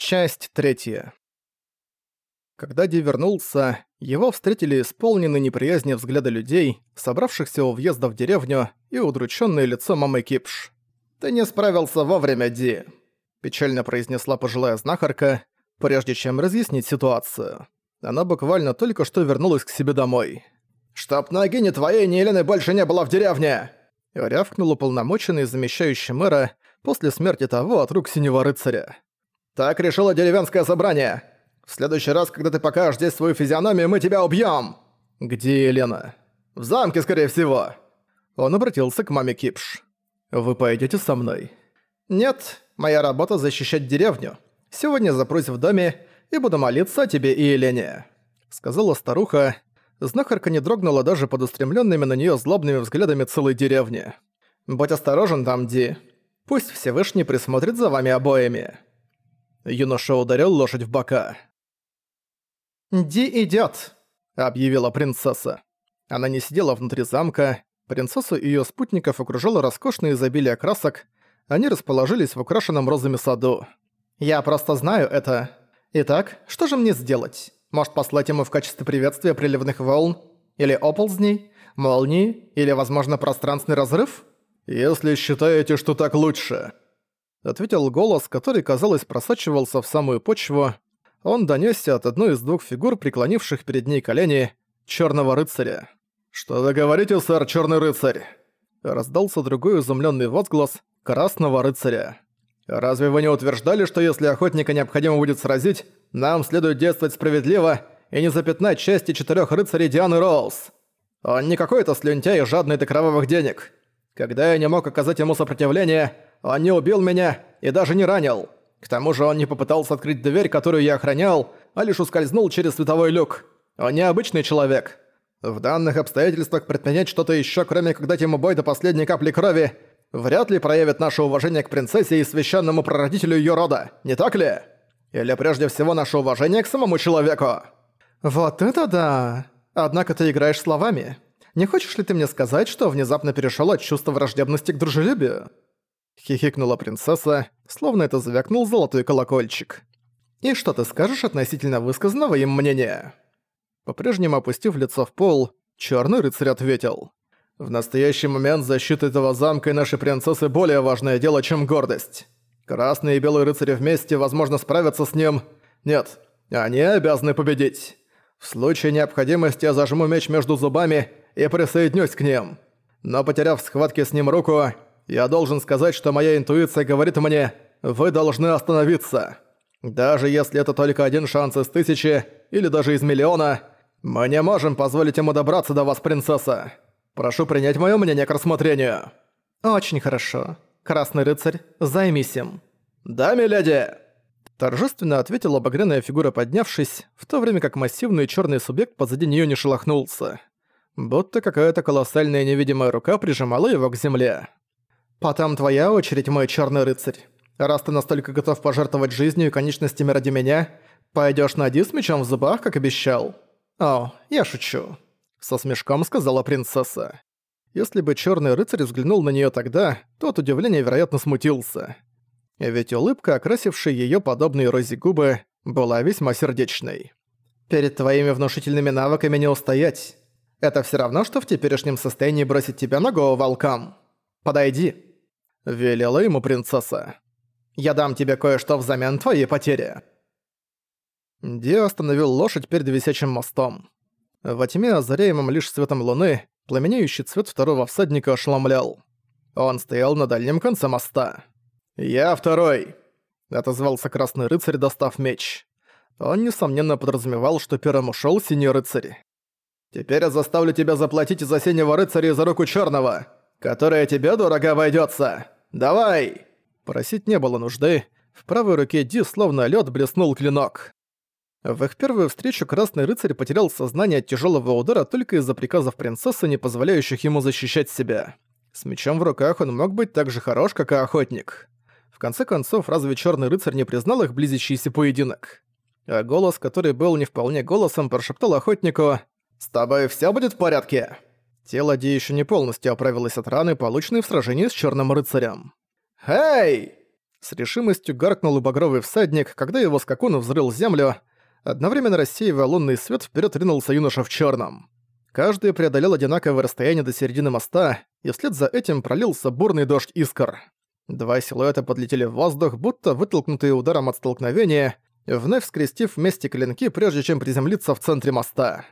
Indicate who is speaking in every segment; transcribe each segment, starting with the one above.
Speaker 1: Часть третья. Когда Ди вернулся, его встретили исполненные неприязни взгляды людей, собравшихся у въезда в деревню, и удрученное лицо мамы Кипш. «Ты не справился вовремя, Ди», – печально произнесла пожилая знахарка, прежде чем разъяснить ситуацию. Она буквально только что вернулась к себе домой. «Чтоб ноги ни твоей, ни Елены больше не было в деревне!» Рявкнул уполномоченный замещающий мэра после смерти того от рук синего рыцаря. «Так решило деревенское собрание. В следующий раз, когда ты покажешь здесь свою физиономию, мы тебя убьем. «Где Елена?» «В замке, скорее всего». Он обратился к маме Кипш. «Вы поедете со мной?» «Нет, моя работа – защищать деревню. Сегодня запрусь в доме и буду молиться о тебе и Елене», – сказала старуха. Знахарка не дрогнула даже под устремленными на нее злобными взглядами целой деревни. «Будь осторожен там, Ди. Пусть Всевышний присмотрит за вами обоими». Юноша ударил лошадь в бока. «Ди идёт», — объявила принцесса. Она не сидела внутри замка. Принцессу и её спутников окружало роскошное изобилие красок. Они расположились в украшенном розами саду. «Я просто знаю это. Итак, что же мне сделать? Может, послать ему в качестве приветствия приливных волн? Или оползней? Молнии? Или, возможно, пространственный разрыв?» «Если считаете, что так лучше», ответил голос, который, казалось, просачивался в самую почву. Он донёсся от одной из двух фигур, преклонивших перед ней колени, черного рыцаря. «Что вы говорите, сэр, черный рыцарь?» Раздался другой изумленный возглас красного рыцаря. «Разве вы не утверждали, что если охотника необходимо будет сразить, нам следует действовать справедливо и не запятнать части четырех рыцарей Дианы Роуз? Он не какой-то слюнтяй, жадный до кровавых денег. Когда я не мог оказать ему сопротивление, он не убил меня и даже не ранил. К тому же он не попытался открыть дверь, которую я охранял, а лишь ускользнул через световой люк. Он необычный человек. В данных обстоятельствах предпринять что-то еще, кроме как дать ему бой до последней капли крови, вряд ли проявит наше уважение к принцессе и священному прародителю ее рода, не так ли? Или прежде всего наше уважение к самому человеку? Вот это да! Однако ты играешь словами. Не хочешь ли ты мне сказать, что внезапно перешел от чувства враждебности к дружелюбию? Хихикнула принцесса, словно это звякнул золотой колокольчик. «И что ты скажешь относительно высказанного им мнения?» По-прежнему опустив лицо в пол, черный рыцарь ответил. «В настоящий момент защита этого замка и нашей принцессы более важное дело, чем гордость. Красные и белые рыцари вместе, возможно, справятся с ним. Нет, они обязаны победить. В случае необходимости я зажму меч между зубами и присоединюсь к ним. Но потеряв в схватке с ним руку, я должен сказать, что моя интуиция говорит мне, вы должны остановиться. Даже если это только один шанс из тысячи, или даже из миллиона, мы не можем позволить ему добраться до вас, принцесса. Прошу принять мое мнение к рассмотрению». «Очень хорошо. Красный рыцарь, займись им». «Да, миледи!» Торжественно ответила багряная фигура, поднявшись, в то время как массивный черный субъект позади нее не шелохнулся. Будто какая-то колоссальная невидимая рука прижимала его к земле. «Потом твоя очередь, мой черный рыцарь. Раз ты настолько готов пожертвовать жизнью и конечностями ради меня, пойдешь на Ди с мечом в зубах, как обещал?» «О, я шучу», — со смешком сказала принцесса. Если бы черный рыцарь взглянул на нее тогда, то от удивления, вероятно, смутился. Ведь улыбка, окрасившая ее подобные рози губы, была весьма сердечной. «Перед твоими внушительными навыками не устоять. Это все равно, что в теперешнем состоянии бросить тебя на голову волкам. Подойди». Велела ему принцесса. «Я дам тебе кое-что взамен твоей потери». Ди остановил лошадь перед висячим мостом. Во тьме, озаряемом лишь светом луны, пламенеющий цвет второго всадника ошеломлял. Он стоял на дальнем конце моста. «Я второй!» — отозвался красный рыцарь, достав меч. Он, несомненно, подразумевал, что первым ушёл синий рыцарь. «Теперь я заставлю тебя заплатить за синего рыцаря и за руку черного, которая тебе дорого обойдется. «Давай!» Просить не было нужды. В правой руке Ди словно лед блеснул клинок. В их первую встречу Красный Рыцарь потерял сознание от тяжелого удара только из-за приказов принцессы, не позволяющих ему защищать себя. С мечом в руках он мог быть так же хорош, как и охотник. В конце концов, разве Черный Рыцарь не признал их близящийся поединок? А голос, который был не вполне голосом, прошептал охотнику «С тобой все будет в порядке?» Тело Ди еще не полностью оправилось от раны, полученной в сражении с Черным Рыцарем. «Эй!» С решимостью гаркнул багровый всадник, когда его скакун взрыл землю, одновременно рассеивая лунный свет, вперед ринулся юноша в черном. Каждый преодолел одинаковое расстояние до середины моста, и вслед за этим пролился бурный дождь искр. Два силуэта подлетели в воздух, будто вытолкнутые ударом от столкновения, вновь скрестив вместе клинки, прежде чем приземлиться в центре моста.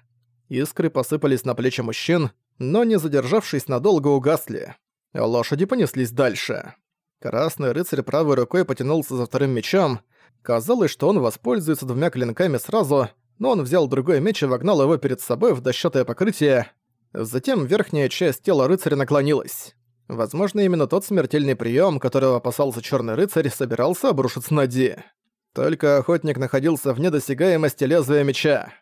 Speaker 1: Искры посыпались на плечи мужчин, но не задержавшись надолго угасли. Лошади понеслись дальше. Красный рыцарь правой рукой потянулся за вторым мечом. Казалось, что он воспользуется двумя клинками сразу, но он взял другой меч и вогнал его перед собой в дощатое покрытие. Затем верхняя часть тела рыцаря наклонилась. Возможно, именно тот смертельный прием, которого опасался черный рыцарь, собирался обрушиться на Ди. Только охотник находился вне досягаемости лезвия меча.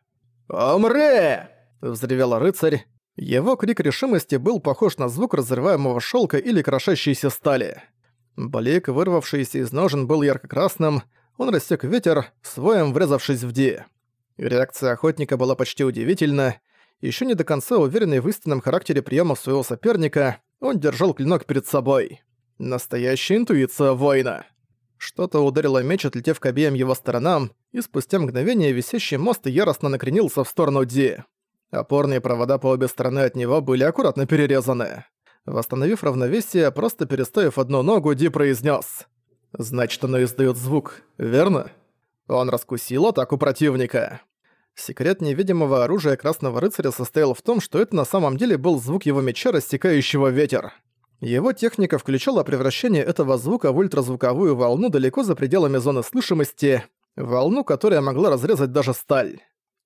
Speaker 1: «Умри!» – взревел рыцарь. Его крик решимости был похож на звук разрываемого шелка или крошащейся стали. Блик, вырвавшийся из ножен, был ярко-красным, он рассек ветер, своем врезавшись в Ди. Реакция охотника была почти удивительна. Еще не до конца уверенный в истинном характере приемов своего соперника, он держал клинок перед собой. Настоящая интуиция воина. Что-то ударило меч, отлетев к обеим его сторонам, и спустя мгновение висящий мост яростно накренился в сторону Ди. Опорные провода по обе стороны от него были аккуратно перерезаны. Восстановив равновесие, просто переставив одну ногу, Ди произнес: «Значит, оно издаёт звук, верно?» Он раскусил атаку противника. Секрет невидимого оружия Красного Рыцаря состоял в том, что это на самом деле был звук его меча, рассекающего ветер. Его техника включала превращение этого звука в ультразвуковую волну далеко за пределами зоны слышимости, волну, которая могла разрезать даже сталь.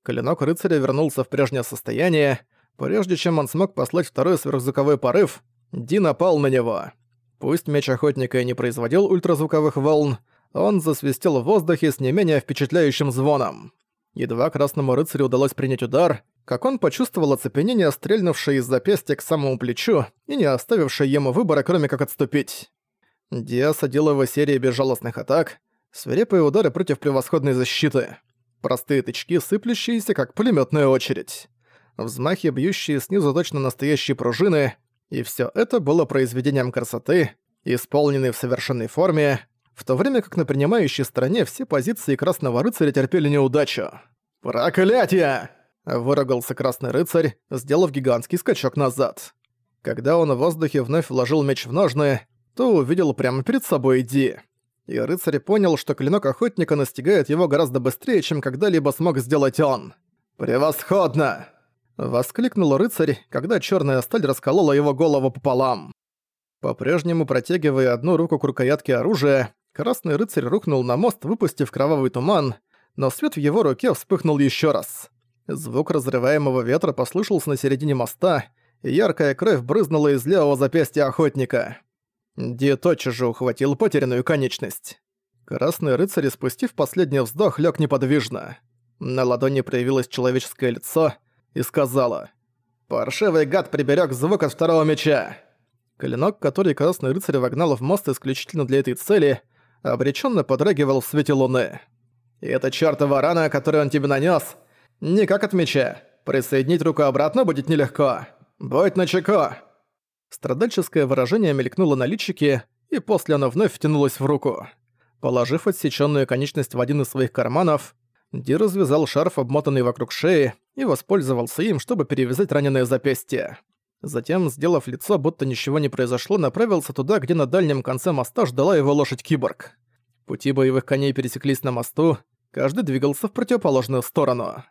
Speaker 1: Клинок рыцаря вернулся в прежнее состояние. Прежде чем он смог послать второй сверхзвуковой порыв, Ди напал на него. Пусть меч охотника и не производил ультразвуковых волн, он засвистел в воздухе с не менее впечатляющим звоном. Едва Красному Рыцарю удалось принять удар, как он почувствовал оцепенение, стрельнувшее из запястья к самому плечу и не оставившее ему выбора, кроме как отступить. Ди осадил его серией безжалостных атак, свирепые удары против превосходной защиты. Простые тычки, сыплющиеся, как пулеметная очередь. Взмахи, бьющие снизу точно настоящие пружины, и все это было произведением красоты, исполненной в совершенной форме, в то время как на принимающей стороне все позиции Красного Рыцаря терпели неудачу. «Проклятие!» – выругался Красный Рыцарь, сделав гигантский скачок назад. Когда он в воздухе вновь вложил меч в ножны, то увидел прямо перед собой Ди. И рыцарь понял, что клинок охотника настигает его гораздо быстрее, чем когда-либо смог сделать он. «Превосходно!» – воскликнул рыцарь, когда черная сталь расколола его голову пополам. По-прежнему протягивая одну руку к рукоятке оружия, Красный рыцарь рухнул на мост, выпустив кровавый туман, но свет в его руке вспыхнул еще раз. Звук разрываемого ветра послышался на середине моста, и яркая кровь брызнула из левого запястья охотника. Ди тотчас же ухватил потерянную конечность. Красный рыцарь, спустив последний вздох, лег неподвижно. На ладони проявилось человеческое лицо и сказала «Паршивый гад приберег звук от второго меча!» Клинок, который Красный рыцарь вогнал в мост исключительно для этой цели, обреченно подрагивал в свете луны. «И эта чёртова рана, которую он тебе нанес, никак от меча. Присоединить руку обратно будет нелегко. Будь начеку!» Страдальческое выражение мелькнуло на личике, и после оно вновь втянулось в руку. Положив отсечённую конечность в один из своих карманов, Ди развязал шарф, обмотанный вокруг шеи, и воспользовался им, чтобы перевязать раненое запястье. Затем, сделав лицо, будто ничего не произошло, направился туда, где на дальнем конце моста ждала его лошадь-киборг. Пути боевых коней пересеклись на мосту, каждый двигался в противоположную сторону.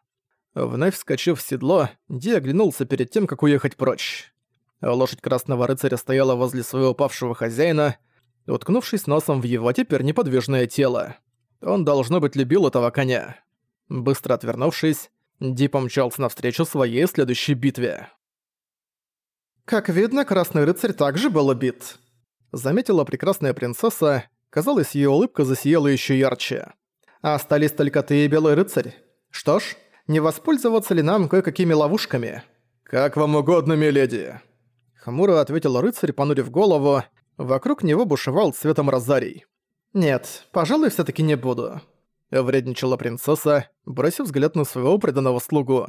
Speaker 1: Вновь вскочив в седло, Ди оглянулся перед тем, как уехать прочь. Лошадь Красного Рыцаря стояла возле своего упавшего хозяина, уткнувшись носом в его теперь неподвижное тело. Он, должно быть, любил этого коня. Быстро отвернувшись, Ди помчался навстречу своей следующей битве. Как видно, Красный Рыцарь также был убит. Заметила прекрасная принцесса, казалось, ее улыбка засияла еще ярче. А остались только ты и Белый Рыцарь. Что ж, не воспользоваться ли нам кое-какими ловушками? Как вам угодно, миледи. Хмуро ответил рыцарь, понурив голову. Вокруг него бушевал цветом розарий. «Нет, пожалуй, все таки не буду», — вредничала принцесса, бросив взгляд на своего преданного слугу.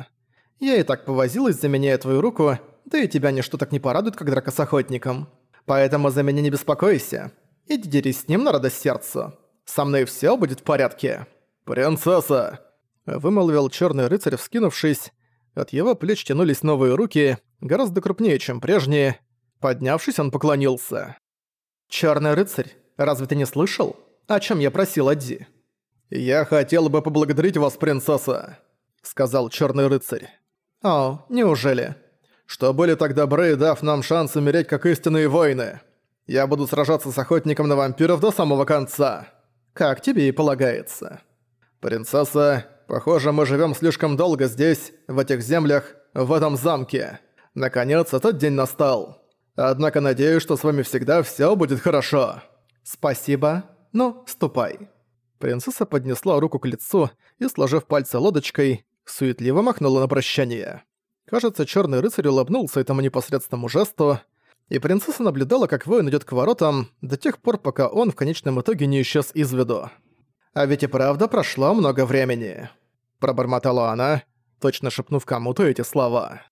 Speaker 1: «Я и так повозилась, заменяя твою руку, да и тебя ничто так не порадует, как драка с охотником. Поэтому за меня не беспокойся. Иди дерись с ним на радость сердцу. Со мной всё будет в порядке». «Принцесса!» — вымолвил черный рыцарь, вскинувшись. От его плеч тянулись новые руки, гораздо крупнее, чем прежние. Поднявшись, он поклонился. «Чёрный рыцарь, разве ты не слышал? О чем я просил Адди?»
Speaker 2: «Я хотел бы поблагодарить вас, принцесса», — сказал черный рыцарь.
Speaker 1: «О, неужели?»
Speaker 2: «Что были так добры, дав нам шанс умереть как истинные воины. Я буду сражаться с охотником на вампиров до самого конца.
Speaker 1: Как тебе и полагается».
Speaker 2: «Принцесса, похоже, мы живем слишком долго здесь, в этих землях, в этом замке. Наконец, этот день настал. Однако надеюсь, что с вами всегда все будет хорошо».
Speaker 1: «Спасибо. Ну, ступай». Принцесса поднесла руку к лицу и, сложив пальцы лодочкой, суетливо махнула на прощание. Кажется, черный рыцарь улыбнулся этому непосредственному жесту, и принцесса наблюдала, как воин идет к воротам до тех пор, пока он в конечном итоге не исчез из виду. «А ведь и правда прошло много времени», — пробормотала она, точно шепнув кому-то эти слова.